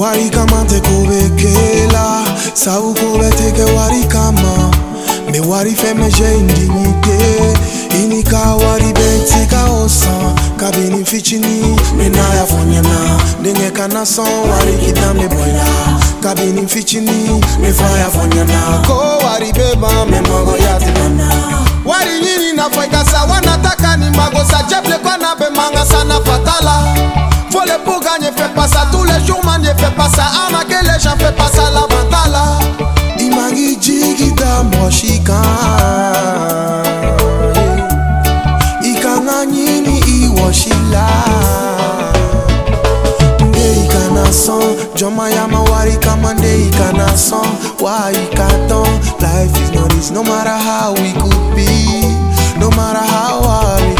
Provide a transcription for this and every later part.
wari kama tekobekela sabu kobeteke wari kama me wari femeje indignité inika wari betika osan kabini fichini menaya fonyana ndenge kana son wari kidame boyna. Kabini fichini me faya fonyana ko wari beba me mogo yatinana wari nyini na faikasa wanataka ni fait pas ça ama que les gens fait pas ça la vantala imagi jigida moshika ikanga nyini iwoshila nde ikana son joma ya mawari kama nde ikana son. Wa ikaton life is not easy no matter how we could be. No matter how hard we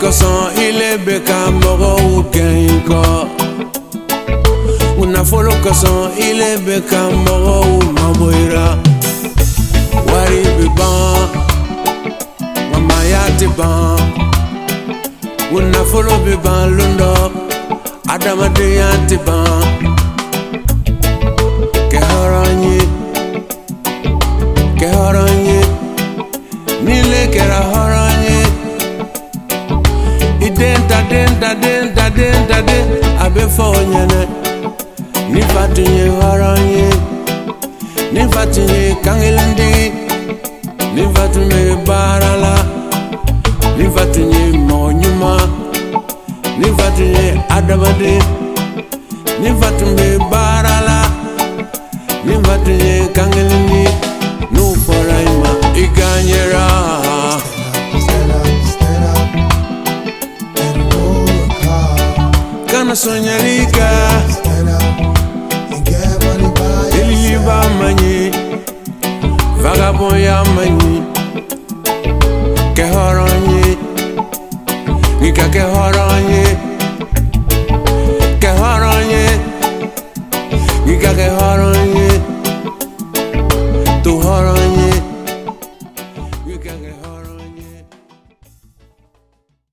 Kosan ile beka moro uke inko Una folo kosan ile beka moro umaboira Wari biban Mama ya tiban Una folo biban lundo Adama de ya tiban. dade dade dade abe abefo onyene nifa tunye waronye nifa tunye kangelandi nifa tunye barala. Nifa tunye monyuma. Nifa tunye adabade nifa tunye barala. Nifa tunye kangelandi by eliliba yourself. manyi vagabond ya manyi